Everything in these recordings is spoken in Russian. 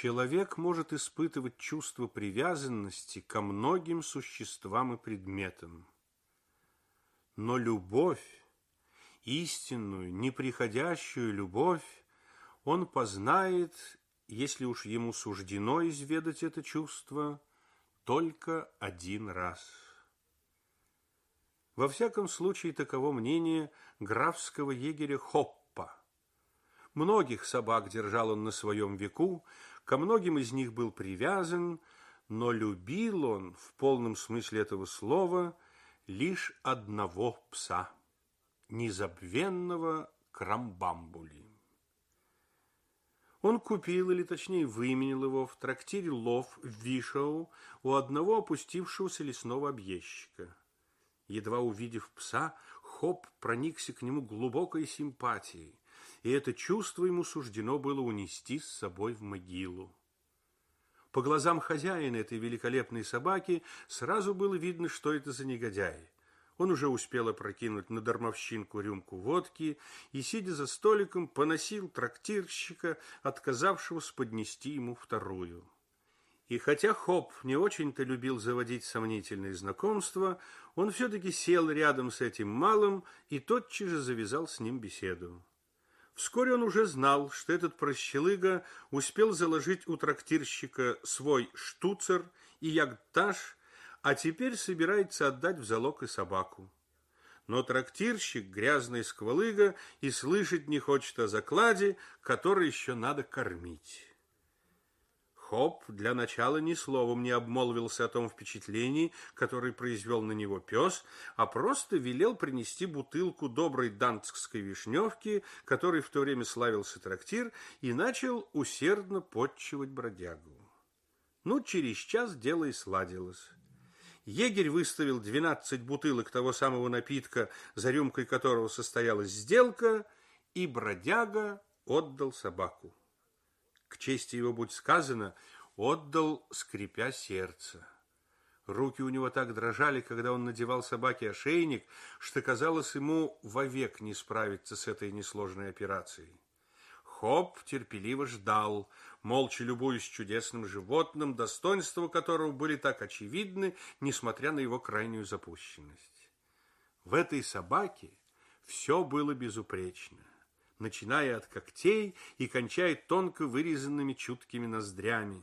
Человек может испытывать чувство привязанности ко многим существам и предметам. Но любовь, истинную, неприходящую любовь, он познает, если уж ему суждено изведать это чувство, только один раз. Во всяком случае, таково мнение графского егеря Хоппа. Многих собак держал он на своем веку, ко многим из них был привязан, но любил он в полном смысле этого слова лишь одного пса, незабвенного Крамбамбули. Он купил, или точнее выменил его в трактире Лов в Вишоу у одного опустившегося лесного объездчика. Едва увидев пса, Хоп проникся к нему глубокой симпатией, и это чувство ему суждено было унести с собой в могилу. По глазам хозяина этой великолепной собаки сразу было видно, что это за негодяй. Он уже успел опрокинуть на дармовщинку рюмку водки и, сидя за столиком, поносил трактирщика, отказавшегося поднести ему вторую. И хотя Хоп не очень-то любил заводить сомнительные знакомства, он все-таки сел рядом с этим малым и тотчас же завязал с ним беседу. Вскоре он уже знал, что этот прощелыга успел заложить у трактирщика свой штуцер и ягтаж а теперь собирается отдать в залог и собаку. Но трактирщик, грязный сквалыга, и слышать не хочет о закладе, который еще надо кормить. Хоп для начала ни словом не обмолвился о том впечатлении, которое произвел на него пес, а просто велел принести бутылку доброй дантской вишневки, которой в то время славился трактир, и начал усердно подчивать бродягу. Ну, через час дело и сладилось. Егерь выставил 12 бутылок того самого напитка, за рюмкой которого состоялась сделка, и бродяга отдал собаку. К чести его, будь сказано, отдал, скрипя сердце. Руки у него так дрожали, когда он надевал собаке ошейник, что казалось ему вовек не справиться с этой несложной операцией. Хоп терпеливо ждал, молча любуясь чудесным животным, достоинства которого были так очевидны, несмотря на его крайнюю запущенность. В этой собаке все было безупречно, начиная от когтей и кончая тонко вырезанными чуткими ноздрями,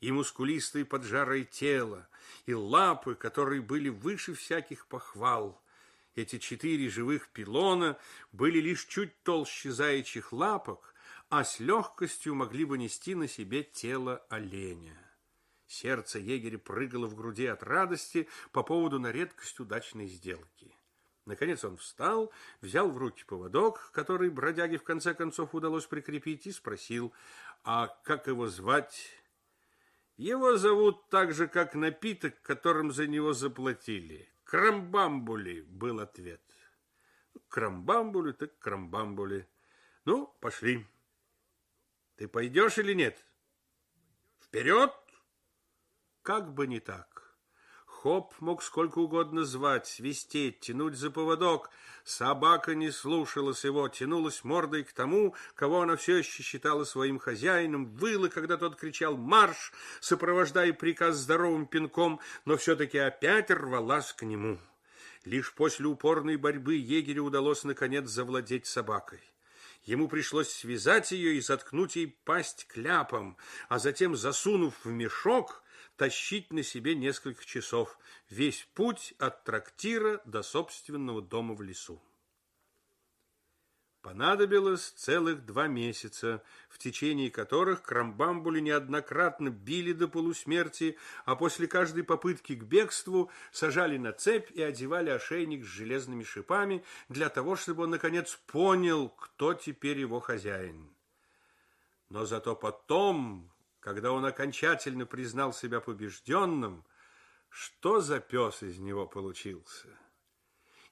и мускулистое поджарое тело, и лапы, которые были выше всяких похвал. Эти четыре живых пилона были лишь чуть толще заячьих лапок, а с легкостью могли бы нести на себе тело оленя. Сердце егеря прыгало в груди от радости по поводу на редкость удачной сделки. Наконец он встал, взял в руки поводок, который бродяге в конце концов удалось прикрепить, и спросил, а как его звать? Его зовут так же, как напиток, которым за него заплатили. Крамбамбули, был ответ. Крамбамбули так крамбамбули. Ну, пошли. Ты пойдешь или нет? Вперед! Как бы не так. Хоп мог сколько угодно звать, свистеть, тянуть за поводок. Собака не слушалась его, тянулась мордой к тому, кого она все еще считала своим хозяином, выла, когда тот кричал «Марш!», сопровождая приказ здоровым пинком, но все-таки опять рвалась к нему. Лишь после упорной борьбы егерю удалось наконец завладеть собакой. Ему пришлось связать ее и заткнуть ей пасть кляпом, а затем, засунув в мешок, тащить на себе несколько часов весь путь от трактира до собственного дома в лесу. Понадобилось целых два месяца, в течение которых Крамбамбули неоднократно били до полусмерти, а после каждой попытки к бегству сажали на цепь и одевали ошейник с железными шипами для того, чтобы он, наконец, понял, кто теперь его хозяин. Но зато потом, когда он окончательно признал себя побежденным, что за пес из него получился?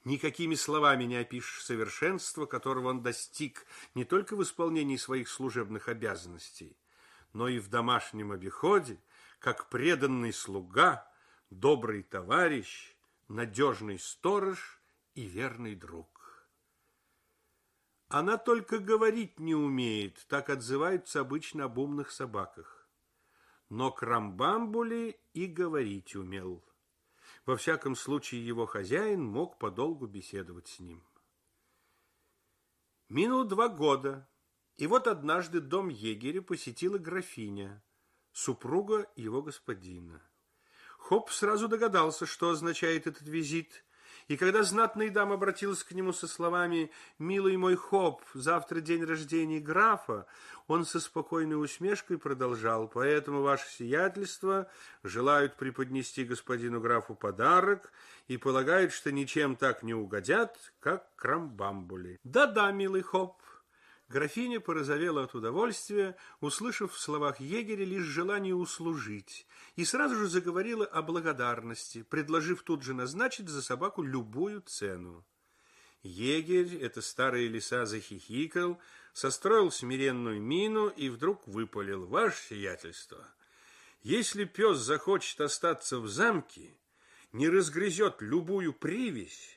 Никакими словами не опишешь совершенство, которого он достиг не только в исполнении своих служебных обязанностей, но и в домашнем обиходе, как преданный слуга, добрый товарищ, надежный сторож и верный друг. Она только говорить не умеет, так отзываются обычно об умных собаках. Но Крамбамбули и говорить умел. Во всяком случае, его хозяин мог подолгу беседовать с ним. Минуло два года, и вот однажды дом егеря посетила графиня, супруга его господина. Хоп сразу догадался, что означает этот визит, и когда знатная дама обратилась к нему со словами «Милый мой Хоп, завтра день рождения графа», он со спокойной усмешкой продолжал «Поэтому ваше сиятельство желают преподнести господину графу подарок и полагают, что ничем так не угодят, как крамбамбули». «Да-да, милый Хоп, Графиня порозовела от удовольствия, услышав в словах егеря лишь желание услужить, и сразу же заговорила о благодарности, предложив тут же назначить за собаку любую цену. Егерь, это старые лиса, захихикал, состроил смиренную мину и вдруг выпалил «Ваше сиятельство! Если пес захочет остаться в замке, не разгрызет любую привязь,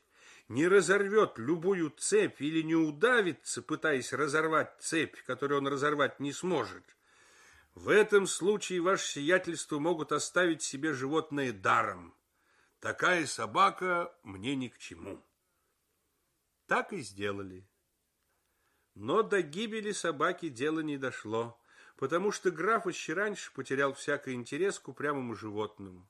не разорвет любую цепь или не удавится, пытаясь разорвать цепь, которую он разорвать не сможет, в этом случае ваше сиятельство могут оставить себе животное даром. Такая собака мне ни к чему. Так и сделали. Но до гибели собаки дело не дошло, потому что граф еще раньше потерял всякий интерес к упрямому животному.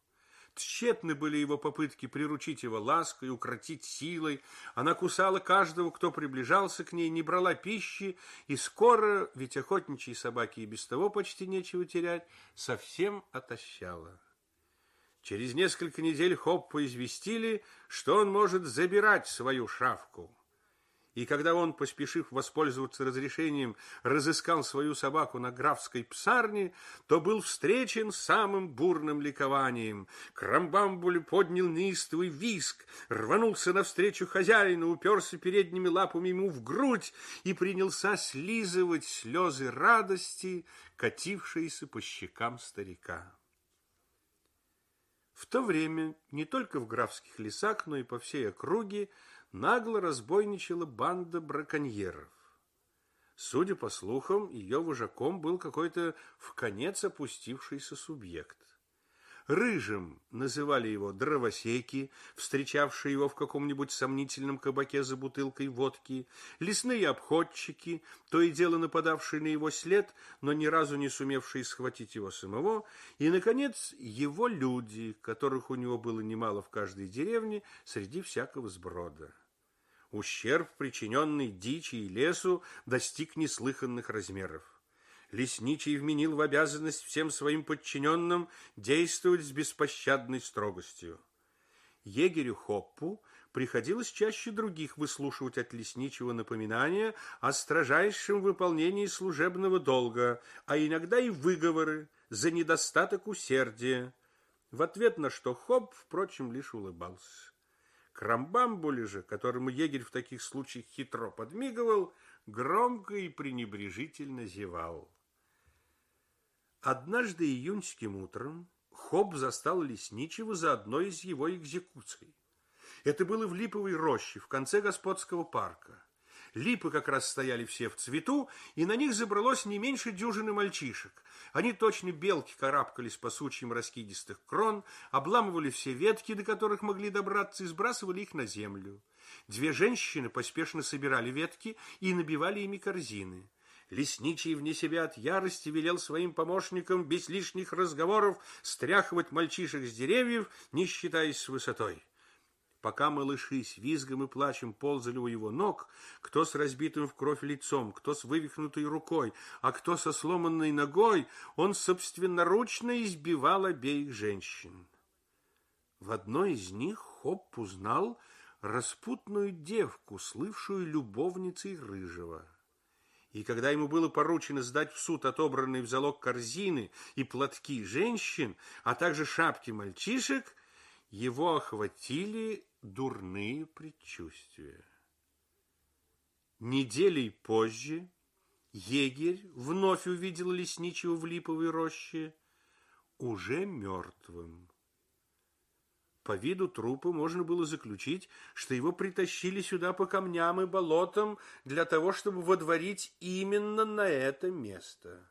Тщетны были его попытки приручить его лаской, укротить силой. Она кусала каждого, кто приближался к ней, не брала пищи, и скоро, ведь охотничьей собаке и без того почти нечего терять, совсем отощала. Через несколько недель Хоппа известили, что он может забирать свою шавку. И когда он, поспешив воспользоваться разрешением, разыскал свою собаку на графской псарне, то был встречен самым бурным ликованием. Крамбамбуль поднял неистовый виск, рванулся навстречу хозяину, уперся передними лапами ему в грудь и принялся слизывать слезы радости, катившиеся по щекам старика. В то время не только в графских лесах, но и по всей округе нагло разбойничала банда браконьеров. Судя по слухам, ее вожаком был какой-то в конец опустившийся субъект. Рыжим называли его дровосеки, встречавшие его в каком-нибудь сомнительном кабаке за бутылкой водки, лесные обходчики, то и дело нападавшие на его след, но ни разу не сумевшие схватить его самого, и, наконец, его люди, которых у него было немало в каждой деревне среди всякого сброда. Ущерб, причиненный дичи и лесу, достиг неслыханных размеров лесничий вменил в обязанность всем своим подчиненным действовать с беспощадной строгостью. Егерю Хоппу приходилось чаще других выслушивать от лесничего напоминания о строжайшем выполнении служебного долга, а иногда и выговоры за недостаток усердия, в ответ на что Хоп, впрочем, лишь улыбался. Крамбамбуле же, которому егерь в таких случаях хитро подмигивал, громко и пренебрежительно зевал. Однажды июньским утром Хоб застал лесничего за одной из его экзекуций. Это было в липовой роще в конце господского парка. Липы как раз стояли все в цвету, и на них забралось не меньше дюжины мальчишек. Они точно белки карабкались по сучьям раскидистых крон, обламывали все ветки, до которых могли добраться, и сбрасывали их на землю. Две женщины поспешно собирали ветки и набивали ими корзины. Лесничий вне себя от ярости велел своим помощникам без лишних разговоров стряхивать мальчишек с деревьев, не считаясь с высотой. Пока малыши с визгом и плачем ползали у его ног, кто с разбитым в кровь лицом, кто с вывихнутой рукой, а кто со сломанной ногой, он собственноручно избивал обеих женщин. В одной из них Хоп узнал распутную девку, слывшую любовницей Рыжего и когда ему было поручено сдать в суд отобранные в залог корзины и платки женщин, а также шапки мальчишек, его охватили дурные предчувствия. Неделей позже егерь вновь увидел лесничего в липовой роще уже мертвым. По виду трупа можно было заключить, что его притащили сюда по камням и болотам для того, чтобы водворить именно на это место.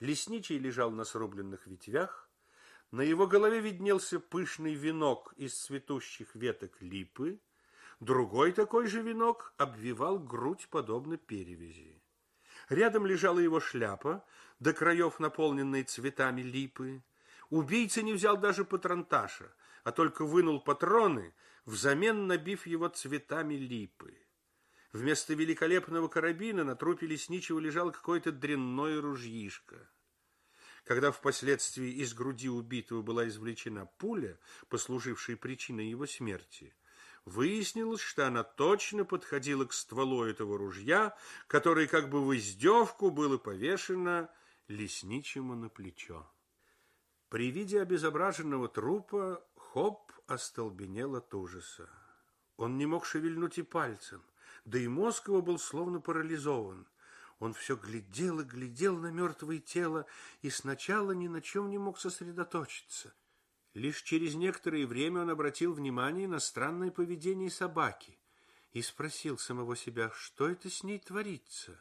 Лесничий лежал на срубленных ветвях, на его голове виднелся пышный венок из цветущих веток липы, другой такой же венок обвивал грудь подобно перевязи. Рядом лежала его шляпа, до краев наполненная цветами липы. Убийца не взял даже патронташа, а только вынул патроны, взамен набив его цветами липы. Вместо великолепного карабина на трупе лесничего лежал какое-то дрянное ружьишко. Когда впоследствии из груди убитого была извлечена пуля, послужившая причиной его смерти, выяснилось, что она точно подходила к стволу этого ружья, которое как бы в издевку было повешено лесничему на плечо. При виде обезображенного трупа Хоп остолбенел от ужаса. Он не мог шевельнуть и пальцем – да и мозг его был словно парализован. Он все глядел и глядел на мертвое тело и сначала ни на чем не мог сосредоточиться. Лишь через некоторое время он обратил внимание на странное поведение собаки и спросил самого себя, что это с ней творится.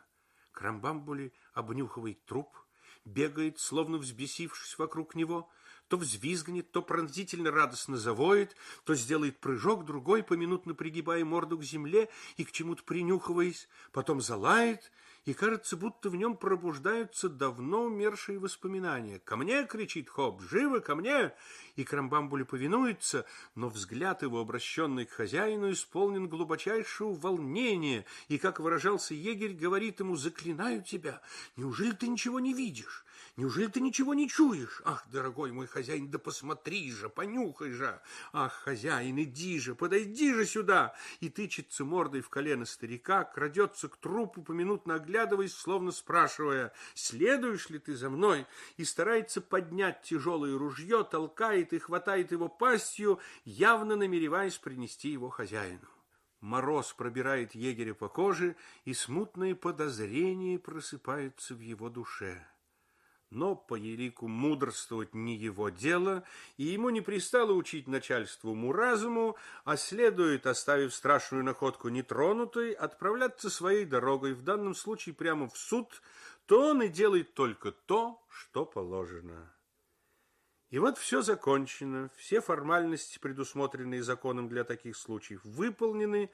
Крамбамбули обнюхивает труп, бегает, словно взбесившись вокруг него, то взвизгнет, то пронзительно радостно завоет, то сделает прыжок, другой, поминутно пригибая морду к земле и к чему-то принюхиваясь, потом залает и кажется, будто в нем пробуждаются давно умершие воспоминания. «Ко мне!» — кричит Хоп. «Живо! Ко мне!» И Крамбамбули повинуется, но взгляд его, обращенный к хозяину, исполнен глубочайшего волнения, и, как выражался егерь, говорит ему «Заклинаю тебя! Неужели ты ничего не видишь? Неужели ты ничего не чуешь? Ах, дорогой мой хозяин, да посмотри же, понюхай же! Ах, хозяин, иди же, подойди же сюда!» И тычется мордой в колено старика, крадется к трупу, поминутно оглядываясь, словно спрашивая, следуешь ли ты за мной, и старается поднять тяжелое ружье, толкает и хватает его пастью, явно намереваясь принести его хозяину. Мороз пробирает егеря по коже, и смутные подозрения просыпаются в его душе. Но по Елику мудрствовать не его дело, и ему не пристало учить начальству уму-разуму, а следует, оставив страшную находку нетронутой, отправляться своей дорогой, в данном случае прямо в суд, то он и делает только то, что положено. И вот все закончено, все формальности, предусмотренные законом для таких случаев, выполнены,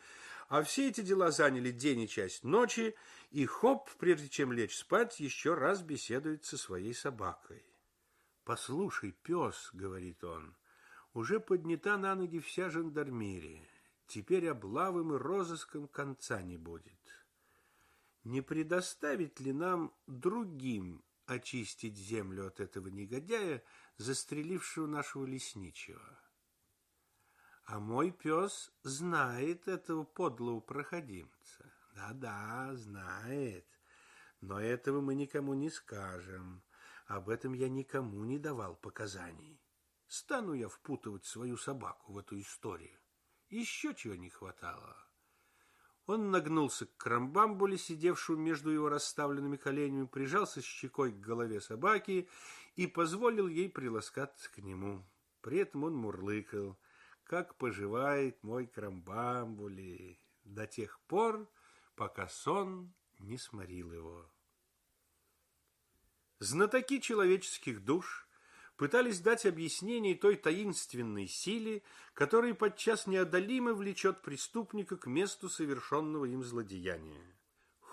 а все эти дела заняли день и часть ночи, и Хоп, прежде чем лечь спать, еще раз беседует со своей собакой. «Послушай, пес», — говорит он, — «уже поднята на ноги вся жандармерия. Теперь облавым и розыском конца не будет. Не предоставить ли нам другим очистить землю от этого негодяя, застрелившего нашего лесничего?» А мой пес знает этого подлого проходимца. Да-да, знает. Но этого мы никому не скажем. Об этом я никому не давал показаний. Стану я впутывать свою собаку в эту историю. Еще чего не хватало. Он нагнулся к крамбамбуле, сидевшему между его расставленными коленями, прижался щекой к голове собаки и позволил ей приласкаться к нему. При этом он мурлыкал как поживает мой крамбамбули, до тех пор, пока сон не сморил его. Знатоки человеческих душ пытались дать объяснение той таинственной силе, которая подчас неодолимо влечет преступника к месту совершенного им злодеяния.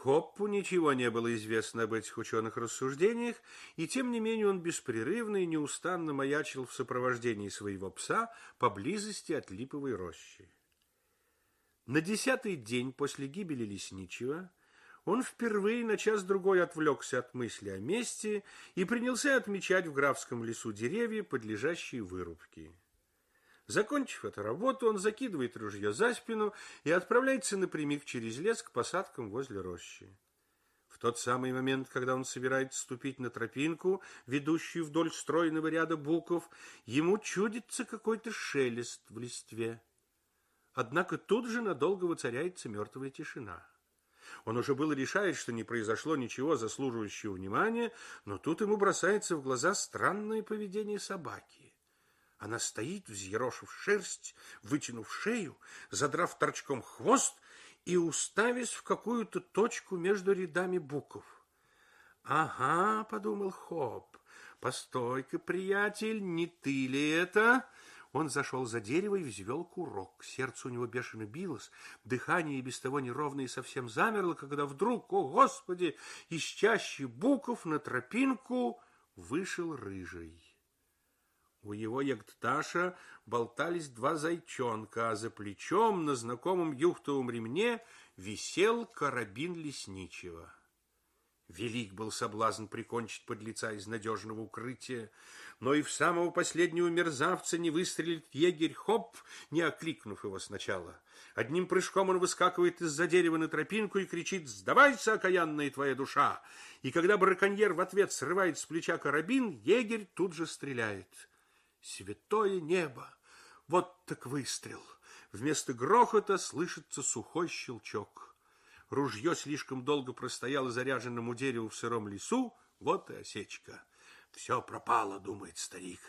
Хоппу ничего не было известно об этих ученых рассуждениях, и тем не менее он беспрерывно и неустанно маячил в сопровождении своего пса поблизости от липовой рощи. На десятый день после гибели лесничего он впервые на час-другой отвлекся от мысли о мести и принялся отмечать в графском лесу деревья, подлежащие вырубке. Закончив эту работу, он закидывает ружье за спину и отправляется напрямик через лес к посадкам возле рощи. В тот самый момент, когда он собирается ступить на тропинку, ведущую вдоль стройного ряда буков, ему чудится какой-то шелест в листве. Однако тут же надолго воцаряется мертвая тишина. Он уже было решает, что не произошло ничего заслуживающего внимания, но тут ему бросается в глаза странное поведение собаки. Она стоит, взъерошив шерсть, вытянув шею, задрав торчком хвост и уставясь в какую-то точку между рядами букв. Ага, подумал Хоп, постой-ка, приятель, не ты ли это? Он зашел за дерево и взвел курок. Сердце у него бешено билось, дыхание и без того неровное совсем замерло, когда вдруг, о господи, из чащи буков на тропинку вышел рыжий. У его ягдташа болтались два зайчонка, а за плечом на знакомом юхтовом ремне висел карабин лесничего. Велик был соблазн прикончить подлеца из надежного укрытия, но и в самого последнего мерзавца не выстрелит егерь Хоп, не окликнув его сначала. Одним прыжком он выскакивает из-за дерева на тропинку и кричит «Сдавайся, окаянная твоя душа!» И когда браконьер в ответ срывает с плеча карабин, егерь тут же стреляет. Святое небо! Вот так выстрел! Вместо грохота слышится сухой щелчок. Ружье слишком долго простояло заряженным у дерева в сыром лесу, вот и осечка. Все пропало, думает старик.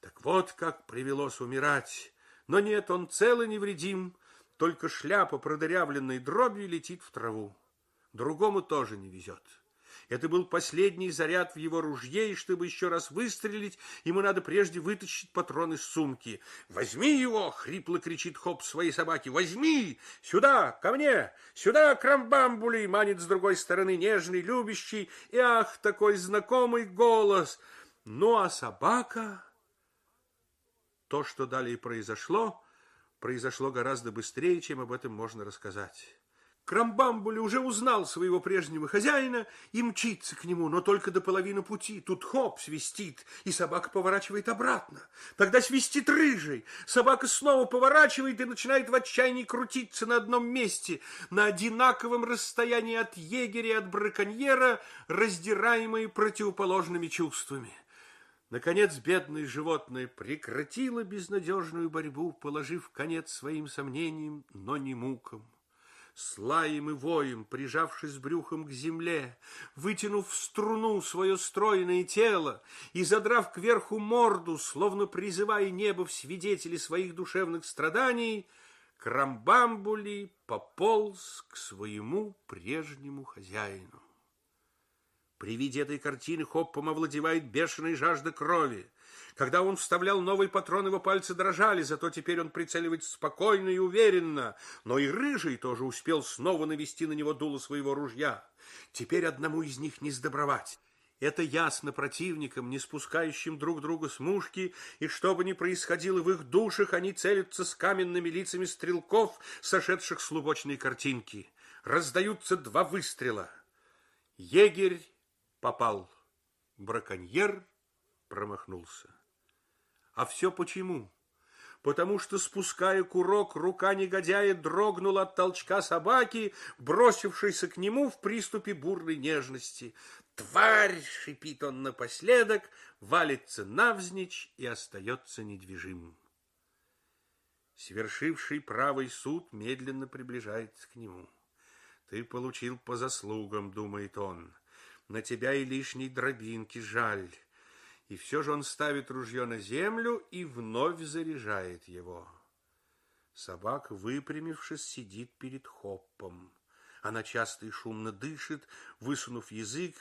Так вот, как привелось умирать. Но нет, он цел и невредим, только шляпа, продырявленной дробью, летит в траву. Другому тоже не везет. Это был последний заряд в его ружье, и чтобы еще раз выстрелить, ему надо прежде вытащить патрон из сумки. «Возьми его!» — хрипло кричит Хоп своей собаке. «Возьми! Сюда, ко мне! Сюда, крамбамбули!» — манит с другой стороны нежный, любящий. И ах, такой знакомый голос! Ну, а собака... То, что далее произошло, произошло гораздо быстрее, чем об этом можно рассказать. Крамбамбули уже узнал своего прежнего хозяина и мчится к нему, но только до половины пути. Тут хоп, свистит, и собака поворачивает обратно. Тогда свистит рыжий. Собака снова поворачивает и начинает в отчаянии крутиться на одном месте, на одинаковом расстоянии от егеря и от браконьера, раздираемые противоположными чувствами. Наконец бедное животное прекратило безнадежную борьбу, положив конец своим сомнениям, но не мукам с лаем и воем, прижавшись брюхом к земле, вытянув в струну свое стройное тело и задрав кверху морду, словно призывая небо в свидетели своих душевных страданий, Крамбамбули пополз к своему прежнему хозяину. При виде этой картины Хоппом овладевает бешеная жажда крови. Когда он вставлял новый патрон, его пальцы дрожали, зато теперь он прицеливает спокойно и уверенно. Но и Рыжий тоже успел снова навести на него дуло своего ружья. Теперь одному из них не сдобровать. Это ясно противникам, не спускающим друг друга с мушки, и что бы ни происходило в их душах, они целятся с каменными лицами стрелков, сошедших с лубочной картинки. Раздаются два выстрела. Егерь попал, браконьер промахнулся. А все почему? Потому что, спуская курок, рука негодяя дрогнула от толчка собаки, бросившейся к нему в приступе бурной нежности. «Тварь!» — шипит он напоследок, валится навзничь и остается недвижимым. Свершивший правый суд медленно приближается к нему. «Ты получил по заслугам», — думает он. «На тебя и лишней дробинки жаль». И все же он ставит ружье на землю и вновь заряжает его. Собака, выпрямившись, сидит перед хоппом. Она часто и шумно дышит, высунув язык,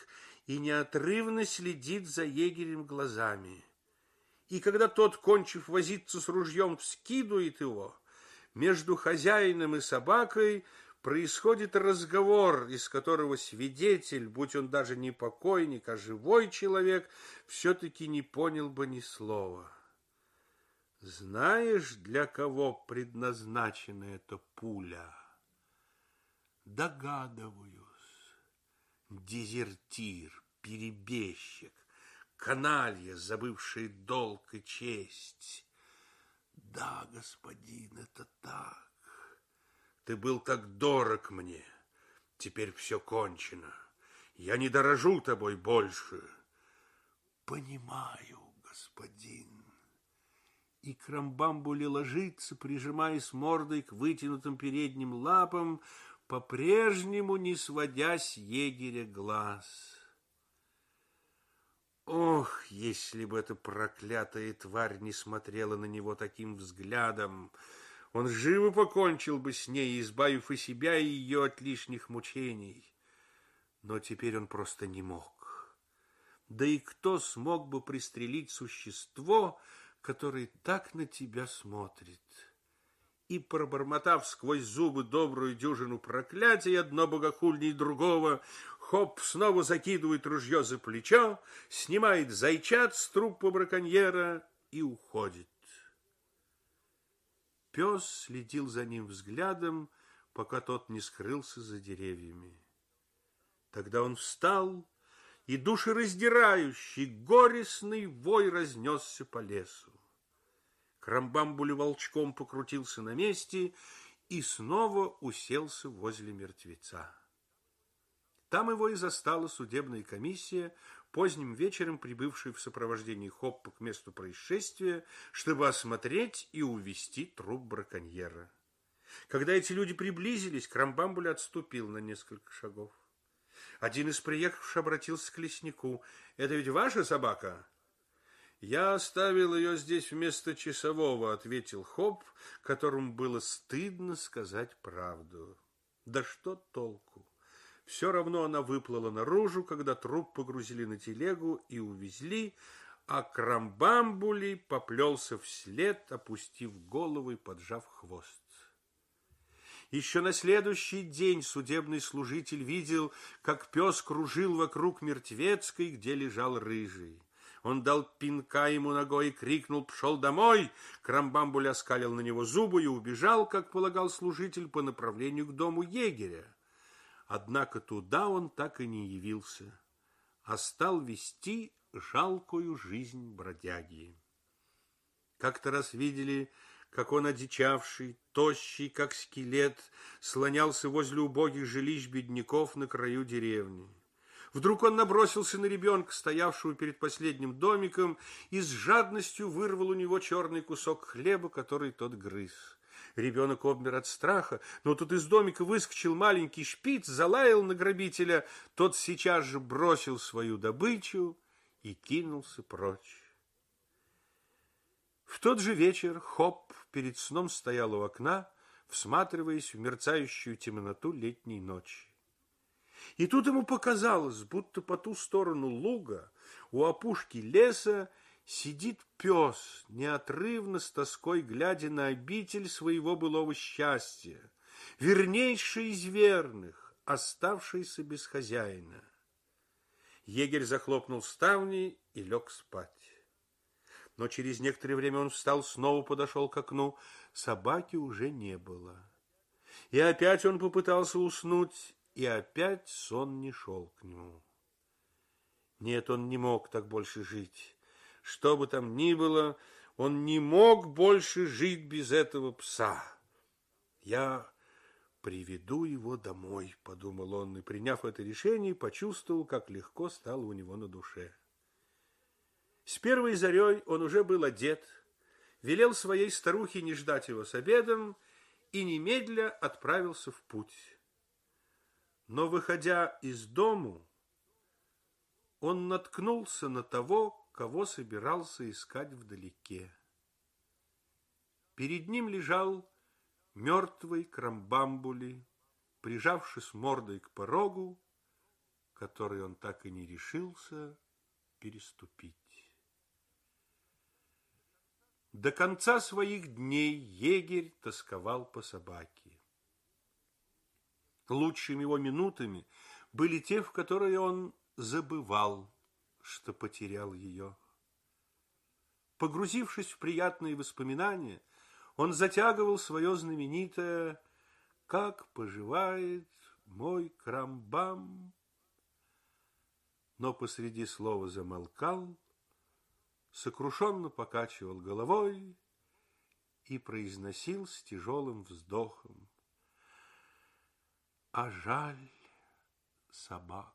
и неотрывно следит за егерем глазами. И когда тот, кончив возиться с ружьем, вскидывает его, между хозяином и собакой происходит разговор, из которого свидетель, будь он даже не покойник, а живой человек, все-таки не понял бы ни слова. Знаешь, для кого предназначена эта пуля? Догадываюсь. Дезертир, перебежчик, каналья, забывший долг и честь. Да, господин, это так. Ты был так дорог мне. Теперь все кончено. Я не дорожу тобой больше. Понимаю, господин. И Крамбамбули ложится, прижимаясь мордой к вытянутым передним лапам, по-прежнему не сводя с егеря глаз. Ох, если бы эта проклятая тварь не смотрела на него таким взглядом, он живо покончил бы с ней, избавив и себя, и ее от лишних мучений. Но теперь он просто не мог. Да и кто смог бы пристрелить существо, которое так на тебя смотрит? И, пробормотав сквозь зубы добрую дюжину проклятий, одно богохульней другого, Хоп снова закидывает ружье за плечо, снимает зайчат с трупа браконьера и уходит. Пес следил за ним взглядом, пока тот не скрылся за деревьями. Тогда он встал, и душераздирающий, горестный вой разнесся по лесу. Крамбамбули волчком покрутился на месте и снова уселся возле мертвеца. Там его и застала судебная комиссия, поздним вечером прибывшая в сопровождении Хоппа к месту происшествия, чтобы осмотреть и увести труп браконьера. Когда эти люди приблизились, Крамбамбуль отступил на несколько шагов. Один из приехавших обратился к леснику. «Это ведь ваша собака?» «Я оставил ее здесь вместо часового», — ответил Хоп, которому было стыдно сказать правду. «Да что толку?» Все равно она выплыла наружу, когда труп погрузили на телегу и увезли, а Крамбамбули поплелся вслед, опустив голову и поджав хвост. Еще на следующий день судебный служитель видел, как пес кружил вокруг мертвецкой, где лежал рыжий. Он дал пинка ему ногой и крикнул «Пшел домой!». Крамбамбуль оскалил на него зубы и убежал, как полагал служитель, по направлению к дому егеря. Однако туда он так и не явился, а стал вести жалкую жизнь бродяги. Как-то раз видели, как он одичавший, тощий, как скелет, слонялся возле убогих жилищ бедняков на краю деревни. Вдруг он набросился на ребенка, стоявшего перед последним домиком, и с жадностью вырвал у него черный кусок хлеба, который тот грыз. Ребенок обмер от страха, но тут из домика выскочил маленький шпиц, залаял на грабителя. Тот сейчас же бросил свою добычу и кинулся прочь. В тот же вечер Хоп перед сном стоял у окна, всматриваясь в мерцающую темноту летней ночи. И тут ему показалось, будто по ту сторону луга, у опушки леса, Сидит пес, неотрывно с тоской глядя на обитель своего былого счастья, вернейший из верных, оставшийся без хозяина. Егерь захлопнул ставни и лег спать. Но через некоторое время он встал, снова подошел к окну. Собаки уже не было. И опять он попытался уснуть, и опять сон не шел к нему. Нет, он не мог так больше жить. Что бы там ни было, он не мог больше жить без этого пса. Я приведу его домой, подумал он, и, приняв это решение, почувствовал, как легко стало у него на душе. С первой зарей он уже был одет, велел своей старухе не ждать его с обедом и немедля отправился в путь. Но, выходя из дому, он наткнулся на того, кого собирался искать вдалеке. Перед ним лежал мертвый крамбамбули, прижавшись мордой к порогу, который он так и не решился переступить. До конца своих дней егерь тосковал по собаке. Лучшими его минутами были те, в которые он забывал что потерял ее. Погрузившись в приятные воспоминания, он затягивал свое знаменитое «Как поживает мой крамбам?» Но посреди слова замолкал, сокрушенно покачивал головой и произносил с тяжелым вздохом «А жаль собак».